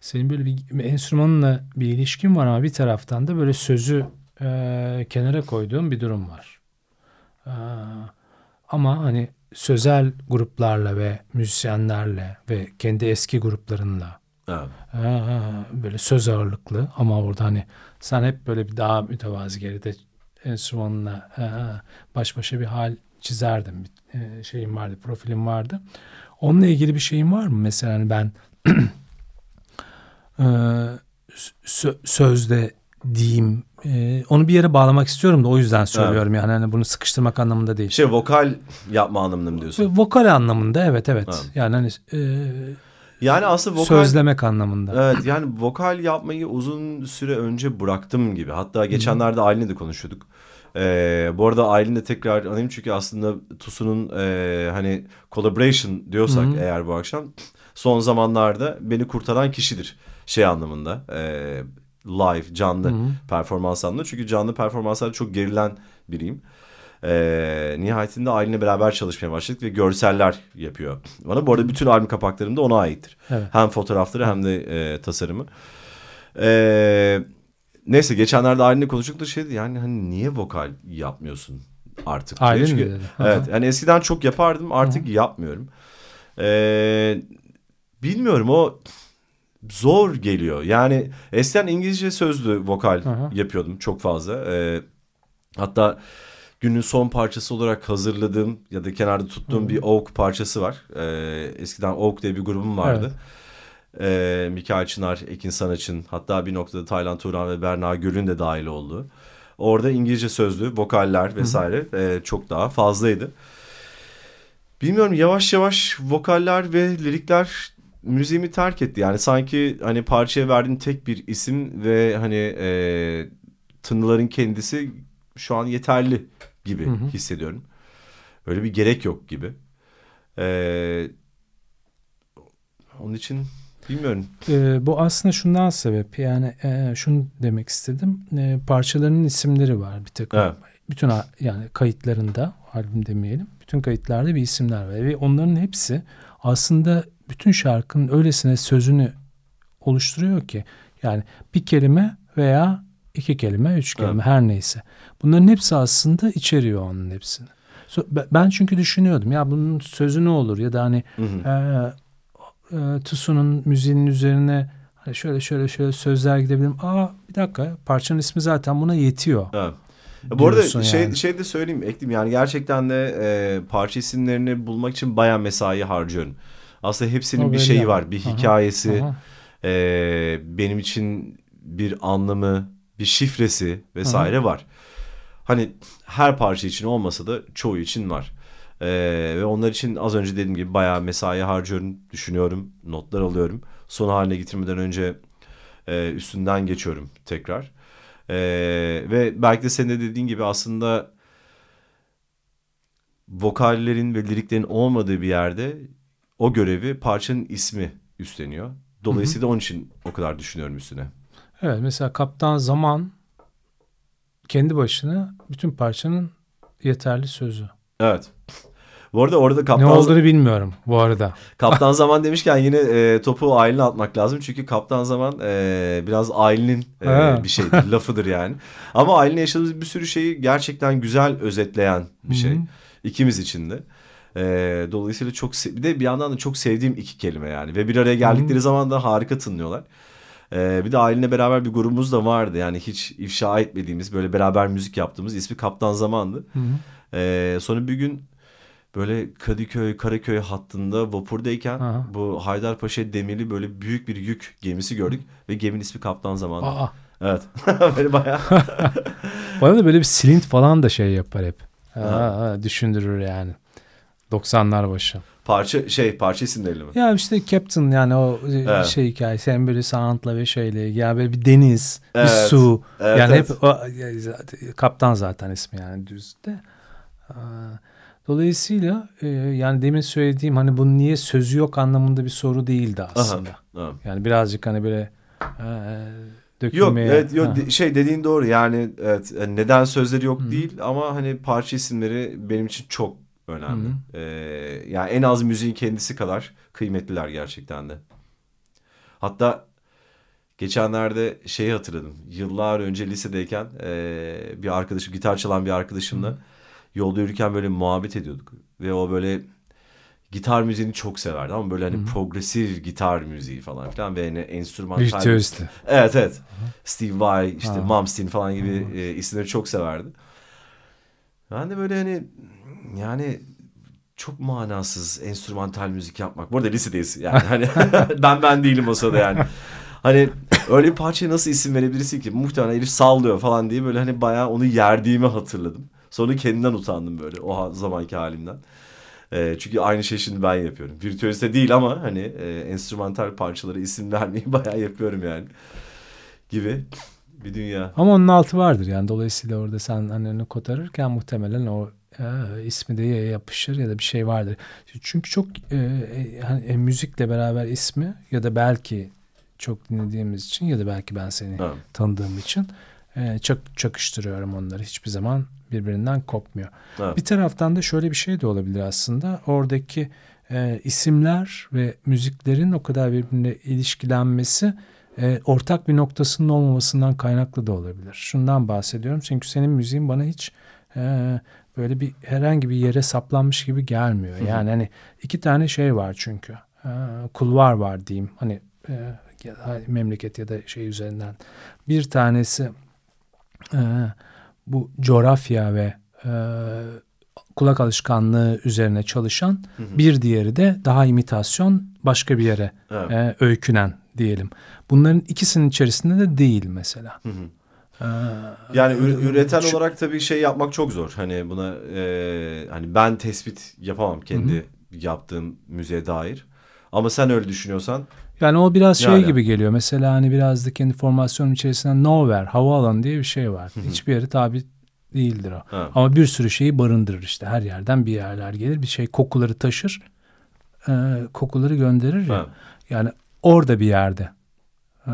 senin böyle bir, enstrümanla bir ilişkin var ama bir taraftan da böyle sözü e, kenara koyduğun bir durum var. E, ama hani sözel gruplarla ve müzisyenlerle ve kendi eski gruplarınla Evet. Ha, böyle söz ağırlıklı ama orada hani sen hep böyle bir daha mütevazi geride enstrümanla ha, baş başa bir hal çizerdin. Bir e, şeyim vardı, profilim vardı. Onunla ilgili bir şeyin var mı? Mesela hani ben e, sö- sözde diyeyim. E, onu bir yere bağlamak istiyorum da o yüzden söylüyorum yani hani bunu sıkıştırmak anlamında değil. Şey vokal yapma anlamında mı diyorsun? Vokal anlamında evet evet. Ha. Yani hani e, Yani aslında vokal... sözlemek anlamında. Evet yani vokal yapmayı uzun süre önce bıraktım gibi. Hatta geçenlerde Aylin'le de konuşuyorduk. Ee, bu arada Aylin'le tekrar anayım çünkü aslında Tusu'nun e, hani collaboration diyorsak Hı hı. eğer bu akşam son zamanlarda beni kurtaran kişidir şey anlamında e, live canlı Hı hı. performans anlamında çünkü canlı performanslarda çok gerilen biriyim. Ee, nihayetinde Aylin'le beraber çalışmaya başladık ve görseller yapıyor. Bana bu arada bütün albüm kapaklarım da ona aittir. Evet. Hem fotoğrafları hem de e, tasarımı. Ee, neyse geçenlerde Aylin'le konuştuk da şeydi yani hani niye vokal yapmıyorsun artık? Aylin Çünkü-. Evet yani eskiden çok yapardım artık yapmıyorum. Ee, bilmiyorum o zor geliyor. Yani eskiden İngilizce sözlü vokal Hı hı. yapıyordum çok fazla. Ee, hatta günün son parçası olarak hazırladığım ya da kenarda tuttuğum bir Oak parçası var. Ee, eskiden Oak diye bir grubum vardı. Ee, Mikael Çınar, Ekin Sanaç'ın hatta bir noktada Taylan Turan ve Berna Göl'ün de dahil olduğu. Orada İngilizce sözlü vokaller vesaire e, çok daha fazlaydı. Bilmiyorum yavaş yavaş vokaller ve lirikler müziğimi terk etti. Yani sanki hani parçaya verdiğim tek bir isim ve hani e, tınıların kendisi şu an yeterli gibi Hı hı. hissediyorum. Öyle bir gerek yok gibi. Ee, onun için bilmiyorum. Ee, bu aslında şundan sebep yani e, şunu demek istedim E, parçalarının isimleri var bir takım Evet. bütün yani kayıtlarında albüm demeyelim bütün kayıtlarda bir isimler var ve onların hepsi aslında bütün şarkının öylesine sözünü oluşturuyor ki yani bir kelime veya iki kelime üç kelime Evet. her neyse bunların hepsi aslında içeriyor onun hepsini. Ben çünkü düşünüyordum ya bunun sözü ne olur ya da hani Hı hı. e, e, Tusu'nun müziğinin üzerine hani şöyle şöyle şöyle sözler gidebilirim. Aa bir dakika parçanın ismi zaten buna yetiyor. Evet. Bu arada şey, yani. şey de söyleyeyim ekleyeyim yani gerçekten de e, parça isimlerini bulmak için bayağı mesai harcıyorum. Aslında hepsinin O bir şeyi ama. var bir Aha, hikayesi Aha. e, benim için bir anlamı bir şifresi vesaire var. Hani her parça için olmasa da çoğu için var. E, ve onlar için az önce dediğim gibi bayağı mesai harcıyorum düşünüyorum notlar alıyorum. Son haline getirmeden önce e, üstünden geçiyorum tekrar. Ee, ve belki de senin de dediğin gibi aslında vokallerin ve liriklerin olmadığı bir yerde o görevi parçanın ismi üstleniyor. Dolayısıyla onun için o kadar düşünüyorum üstüne. Evet mesela Kaptan Zaman kendi başına bütün parçanın yeterli sözü. Evet. Bu arada orada ne kaptan, olduğunu bilmiyorum bu arada. kaptan zaman demişken yine e, topu Aylin'e atmak lazım. Çünkü kaptan zaman e, biraz Aylin'in e, bir şeydir, lafıdır yani. Ama Aylin'le yaşadığımız bir sürü şeyi gerçekten güzel özetleyen bir şey. Hı hı. İkimiz için de. Ee, dolayısıyla çok bir de bir yandan da çok sevdiğim iki kelime yani ve bir araya geldikleri zaman da harika tınlıyorlar. Ee, bir de ailemle beraber bir grubumuz da vardı yani hiç ifşa etmediğimiz böyle beraber müzik yaptığımız ismi Kaptan Zaman'dı. Hı hı. Ee, sonra bir gün böyle Kadıköy Karaköy hattında vapurdayken Aha. bu Haydarpaşa demirli böyle büyük bir yük gemisi gördük ve geminin ismi Kaptan Zaman'dı. Aa, Evet. böyle bayağı bana da böyle bir silint falan da şey yapar hep. Ha, düşündürür yani. 90'lar başı. parça şey parça isimleriyle mi? Ya işte Captain yani o e, Evet. şey hikayesi hem böyle soundla ve şeyle ya böyle bir deniz, Evet. bir su. Evet, yani evet. hep o, kaptan zaten ismi yani düzde. Dolayısıyla e, yani demin söylediğim hani bunun niye sözü yok anlamında bir soru değildi aslında. Aha. Yani birazcık hani böyle e, Yok dökülmeye. evet yok Ha. de- şey dediğin doğru yani evet e, neden sözleri yok Hı. değil ama hani parça isimleri benim için çok önemli. Hı. Ee, yani en az müziğin kendisi kadar kıymetliler gerçekten de. Hatta geçenlerde şeyi hatırladım. Yıllar önce lisedeyken e, bir arkadaşım gitar çalan bir arkadaşımla yolda yürürken böyle muhabbet ediyorduk ve o böyle gitar müziğini çok severdi ama böyle hani Hı. progresif gitar müziği falan filan ve hani enstrümantal Virtüözdü. Evet evet. Steve Vai, işte. Malmsteen falan gibi e, isimleri çok severdi. Ben de böyle hani yani çok manasız enstrümantal müzik yapmak. Bu arada lisedeyiz yani. Hani ben ben değilim o sırada yani. Hani öyle bir parçaya nasıl isim verebilirsin ki? Muhtemelen herif sallıyor falan diye böyle hani bayağı onu yerdiğimi hatırladım. Sonra kendimden utandım böyle o zamanki halimden. E, çünkü aynı şey şimdi ben yapıyorum. Virtüözde değil ama hani e, enstrümantal parçalara isim vermeyi bayağı yapıyorum yani. Gibi bir dünya. Ama onun altı vardır yani dolayısıyla orada sen hani onu kotarırken muhtemelen o e, ismi de ya yapışır ya da bir şey vardır. Çünkü çok e, e, hani, e, müzikle beraber ismi ya da belki çok dinlediğimiz için ya da belki ben seni Ha. tanıdığım için e, çok çakıştırıyorum onları. Hiçbir zaman birbirinden kopmuyor. Ha. Bir taraftan da şöyle bir şey de olabilir aslında. Oradaki e, isimler ve müziklerin o kadar birbirine ilişkilenmesi e, ortak bir noktasının olmamasından kaynaklı da olabilir. Şundan bahsediyorum çünkü senin müziğin bana hiç e, böyle bir herhangi bir yere saplanmış gibi gelmiyor. Yani hani iki tane şey var çünkü. E, kulvar var diyeyim. Hani e, memleket ya da şey üzerinden. Bir tanesi e, bu coğrafya ve e, kulak alışkanlığı üzerine çalışan bir diğeri de daha imitasyon başka bir yere Evet. e, öykünen diyelim. Bunların ikisinin içerisinde de değil mesela. Hı hı. E, Yani ür- üreten Şu- olarak tabii şey yapmak çok zor. Hani buna e, hani ben tespit yapamam kendi yaptığım müziğe dair. Ama sen öyle düşünüyorsan Yani o biraz şey Yani. gibi geliyor. Mesela hani biraz da kendi formasyonun içerisinde nowhere, havaalanı diye bir şey var. Hiçbir yere tabi değildir o. Ha. Ama bir sürü şeyi barındırır işte. Her yerden bir yerler gelir. Bir şey kokuları taşır. e, kokuları gönderir ya. Ha. Yani orada bir yerde. E,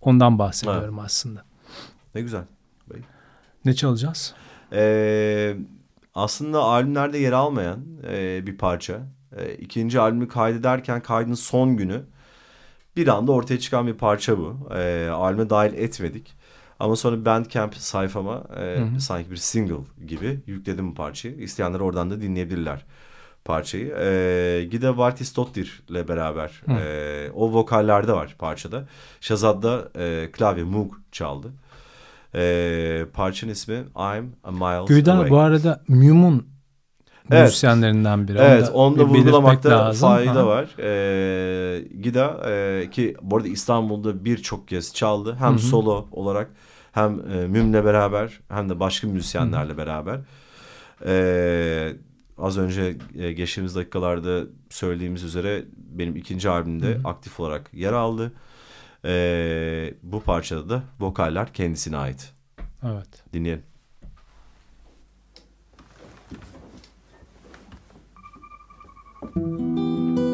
ondan bahsediyorum aslında. ne güzel. Ne çalacağız? Ee, aslında albümlerde yer almayan e, bir parça. E, ikinci albümü kaydederken kaydın son günü bir anda ortaya çıkan bir parça bu. E, albüme dahil etmedik. Ama sonra Bandcamp sayfama e, sanki bir single gibi yükledim bu parçayı. İsteyenler oradan da dinleyebilirler parçayı. E, Gide Valtisdottir ile beraber e, o vokallerde var parçada. Shazad da e, klavye Moog çaldı. E, parçanın ismi I'm a Güyda Away. bu arada Mume'un Evet. müzisyenlerinden biri. Evet onu da bir belirtmek vurgulamakta lazım. fayda Ha. var. Ee, Gida e, ki bu arada İstanbul'da birçok kez çaldı. Hem solo olarak hem e, Müm'le beraber hem de başka müzisyenlerle beraber. Ee, az önce e, geçtiğimiz dakikalarda söylediğimiz üzere benim ikinci albümde aktif olarak yer aldı. Ee, bu parçada da vokaller kendisine ait. Evet. Dinleyelim. I'm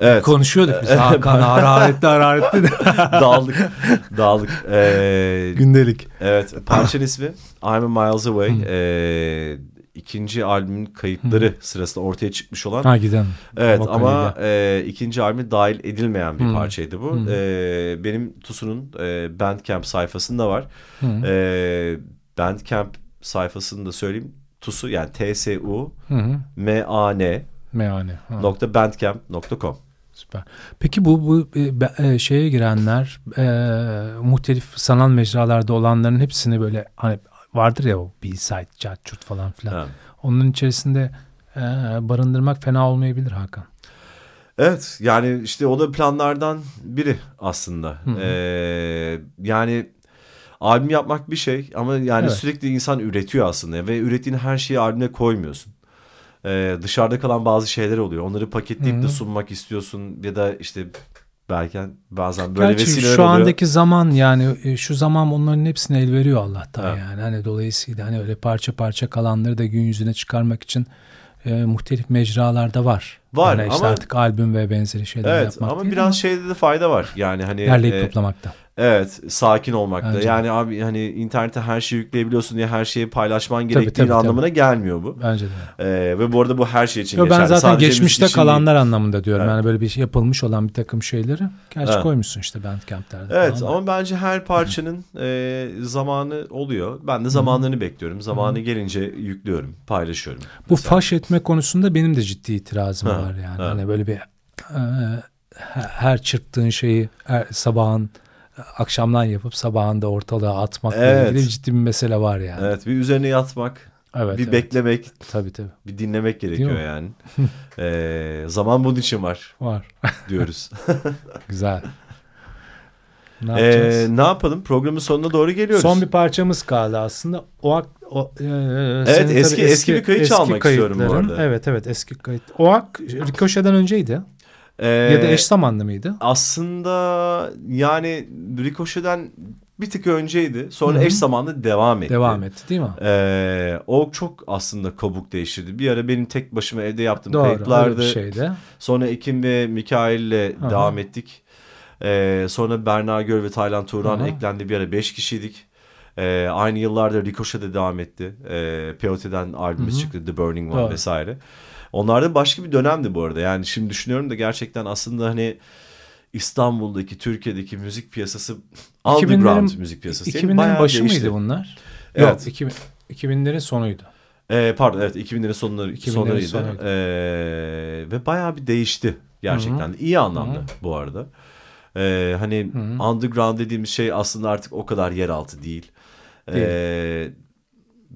Evet. Konuşuyorduk biz Hakan hararetli hararetli de. dağıldık. Dağıldık. Ee, Gündelik. evet. Parçanın ismi I'm a Miles Away. Ee, ikinci albümün kayıtları sırasında ortaya çıkmış olan. Ha gidelim. Evet Vokaliyle. ama e, ikinci albüme dahil edilmeyen bir Hmm. parçaydı bu. Hmm. E, benim Tusu'nun e, Bandcamp sayfasında var. E, Bandcamp sayfasını da söyleyeyim. Tusu yani T-S-U. M-A-N Meyhane. Ha, nokta bandcamp.com. Süper. Peki bu bu e, e, şeye girenler e, muhtelif sanal mecralarda olanların hepsini böyle hani vardır ya o B-side, chat, falan filan. Ha. Onun içerisinde e, barındırmak fena olmayabilir Hakan. Evet yani işte o da planlardan biri aslında. Hı hı. Ee, yani albüm yapmak bir şey ama yani Evet. sürekli insan üretiyor aslında ve ürettiğin her şeyi albüme koymuyorsun. Ee, dışarıda kalan bazı şeyler oluyor. Onları paketleyip de sunmak istiyorsun ya da işte belki bazen böyle Gerçi vesileler şu oluyor. andaki zaman yani e, şu zaman onların hepsine el veriyor Allah'tan Evet. yani. Hani dolayısıyla hani öyle parça parça kalanları da gün yüzüne çıkarmak için e, muhtelif mecralarda var. Var yani işte ama- artık albüm ve benzeri şeyler Evet yapmak ama değil biraz şeyde de fayda var. Yani hani derleyip e, toplamakta. Evet, sakin olmakta. Bence yani abi hani internete her şeyi yükleyebiliyorsun diye her şeyi paylaşman Tabii, gerektiği tabii, tabii. anlamına gelmiyor bu. Bence de. Ee, ve bu arada bu her şey için Yo, geçerli. ben zaten Sadece geçmişte için değil. kalanlar anlamında diyorum. Evet. Yani böyle bir şey yapılmış olan bir takım şeyleri. Gerçi Evet. koymuşsun işte Bandcamp'lerde. Evet falan. ama bence her parçanın e, zamanı oluyor. Ben de zamanlarını bekliyorum. Zamanı gelince yüklüyorum, paylaşıyorum. Bu Mesela. faş etme konusunda benim de ciddi itirazım var yani. ha. Hani böyle bir e, her- her çırptığın şeyi her, sabahın akşamdan yapıp sabahında ortalığa atmakla Evet. ilgili ciddi bir mesele var yani. Evet, bir üzerine yatmak, Evet, bir evet. beklemek, Tabii tabii. bir dinlemek gerekiyor yani. Ee, zaman bunun için var Var. diyoruz. Güzel. Ne yapacağız? Ee, ne yapalım? Programın sonuna doğru geliyoruz. Son bir parçamız kaldı aslında. O, ak- o e, Evet, eski- tabii eski bir kayıt çalmak istiyorum bu arada. Evet evet eski kayıt. O ak Ricochet'den önceydi. Ee, ya da eş zamanlı mıydı? Aslında yani Ricochet'den bir tık önceydi. Sonra Hı hı. eş zamanlı devam etti. Devam etti değil mi? Ee, o çok aslında kabuk değiştirdi. Bir ara benim tek başıma evde yaptığım Doğru. kayıtlardı. bir şeydi. Sonra Ekim ve Mikail'le Aha. devam ettik. Ee, sonra Berna Gör ve Taylan Turan Aha. eklendi. Bir ara 5 kişiydik. Ee, aynı yıllarda Ricochet'de devam etti. Ee, Peyote'den albümümüz çıktı. The Burning One Doğru. vesaire. Da başka bir dönemdi bu arada. Yani şimdi düşünüyorum da gerçekten aslında hani İstanbul'daki, Türkiye'deki müzik piyasası underground 2000'lerin müzik piyasası. 2000'lerin Bayağı başı değişti. mıydı bunlar? Evet. Yok 2000, 2000'lerin sonuydu. Ee, pardon evet 2000'lerin sonları 2000'lerin sonlarıydı. sonuydu. Ee, ve bayağı bir değişti gerçekten. de. İyi anlamda Hı hı. bu arada. Ee, hani Hı hı. underground dediğimiz şey aslında artık o kadar yeraltı değil. Ee,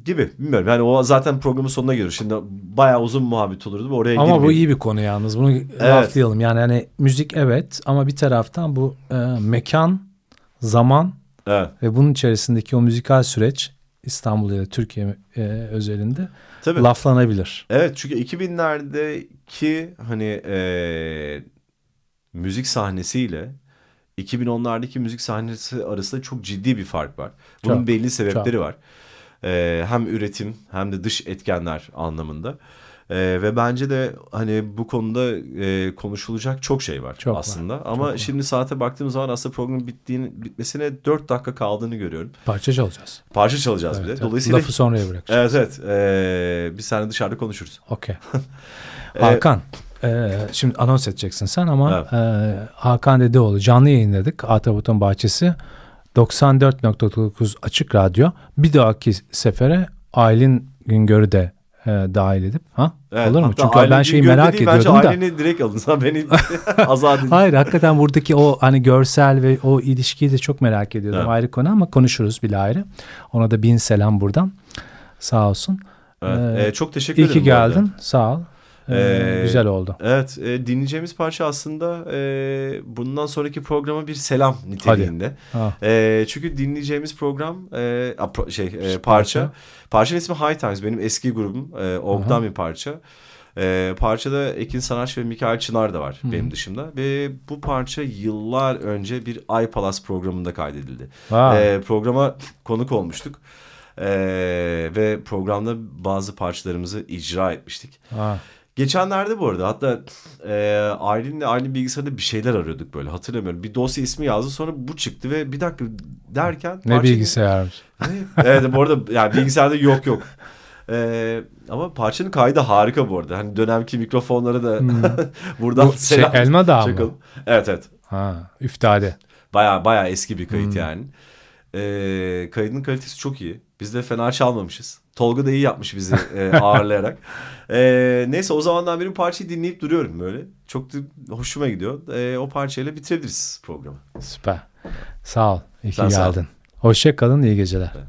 gibi bilmiyorum. Yani o zaten programın sonuna geliyor. Şimdi bayağı uzun muhabbet olurdu. Oraya Ama bu iyi bir konu yalnız. Bunu laflayalım. Yani hani müzik evet ama bir taraftan bu e, mekan, zaman Evet. ve bunun içerisindeki o müzikal süreç İstanbul ya da Türkiye e, özelinde Tabii. laflanabilir. Evet çünkü 2000'lerdeki hani e, müzik sahnesiyle 2010'lardaki müzik sahnesi arasında çok ciddi bir fark var. Bunun Çok, belli sebepleri var. E, hem üretim hem de dış etkenler anlamında. E, ve bence de hani bu konuda e, konuşulacak çok şey var Çok var, aslında. çok Ama var. şimdi saate baktığım zaman aslında programın bittiğini, bitmesine 4 dakika kaldığını görüyorum. Parça çalacağız. Parça çalacağız Evet, bir de. evet. Dolayısıyla Lafı sonraya bırakacağız. Evet evet. E, biz seninle dışarıda konuşuruz. Okey. Hakan. e, şimdi anons edeceksin sen ama Evet. e, Hakan Dedeoğlu canlı yayınladık. Atabut'un Bahçesi 94.9 Açık Radyo. Bir dahaki sefere Aylin Güngör'ü de e, dahil edip ha Evet, olur mu? Çünkü Aylin ben şeyi Güngör merak ediyordum bence da. Aylin'i direkt alın. Sen beni azat edin. Hayır hakikaten buradaki o hani görsel ve o ilişkiyi de çok merak ediyordum. Evet. Ayrı konu ama konuşuruz bile ayrı. Ona da bin selam buradan. Sağ olsun. Evet, Ee, e, çok teşekkür İyi ederim. ki bu arada. geldin. Sağ ol. Ee, Ee, güzel oldu. Evet e, dinleyeceğimiz parça aslında e, bundan sonraki programa bir selam niteliğinde. Ha. E, çünkü dinleyeceğimiz program e, a, şey e, parça. Parçanın ismi High Times benim eski grubum. E, Org'dan bir parça. E, parçada Ekin Sanaç ve Mikael Çınar da var benim dışımda. Ve bu parça yıllar önce bir Ay Palas programında kaydedildi. E, programa konuk olmuştuk. E, ve programda bazı parçalarımızı icra etmiştik. Ha. Geçenlerde bu arada hatta e, Aylin'le Aylin bilgisayarında bir şeyler arıyorduk böyle hatırlamıyorum. Bir dosya ismi yazdı sonra bu çıktı ve bir dakika derken. Ne parça- bilgisayarmış. evet bu arada yani bilgisayarda yok yok. E, ama parçanın kaydı harika bu arada. Hani dönemki mikrofonları da buradan Bu şey selam Elma Dağı mı? Evet evet. Ha, üftade. Baya baya eski bir kayıt Hmm. yani. Ee, kaydın kalitesi çok iyi. Biz de fena çalmamışız. Tolga da iyi yapmış bizi e, ağırlayarak. Ee, neyse o zamandan beri parçayı dinleyip duruyorum böyle. Çok da hoşuma gidiyor. Ee, o parçayla bitirebiliriz programı. Süper. Sağ ol. İyi ki geldin. Hoşça kalın. iyi geceler. Gentlemen,